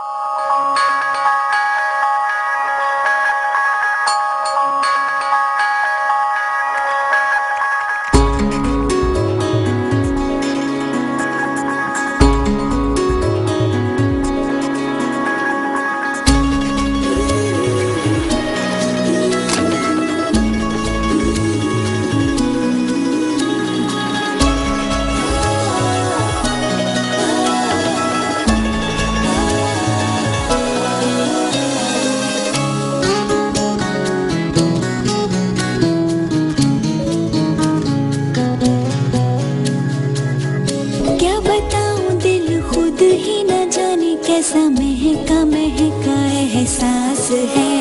क्या कैसा महका महका एहसास है।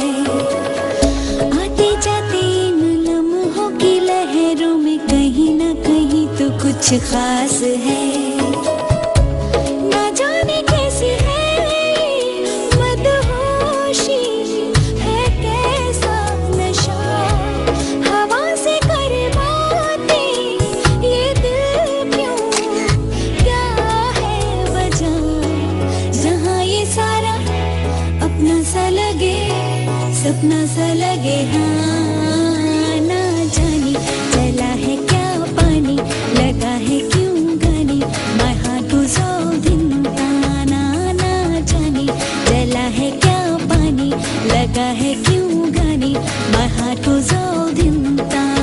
आते जाते इन लम्हों की लहरों में कहीं ना कहीं तो कुछ खास है। सपना सा लगे हाँ ना जाने चला है क्या पानी, लगा है क्यों गानी मैं goes all दिन ताना ना जाने चला है क्या पानी, लगा है क्यों गानी मैं heart goes दिन ताना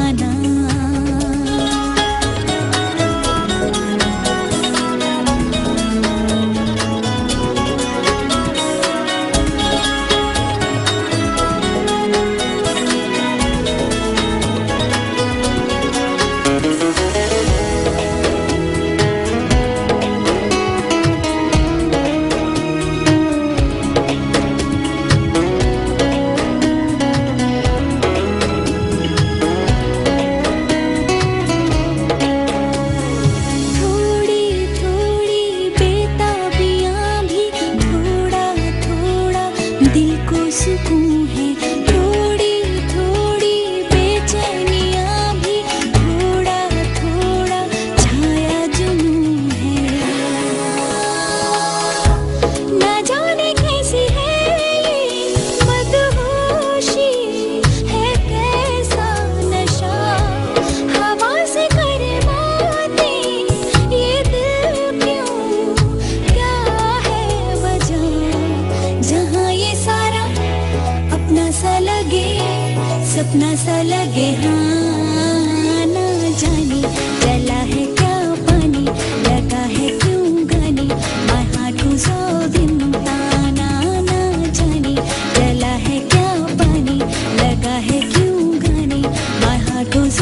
सपना सा लगे हाँ ना जाने। चला है क्या पानी, लगा है क्यों गाने? माय हार्ट वाज ऑल दिन ताना ना जाने। चला है क्या पानी, लगा है क्यों गाने? My heart was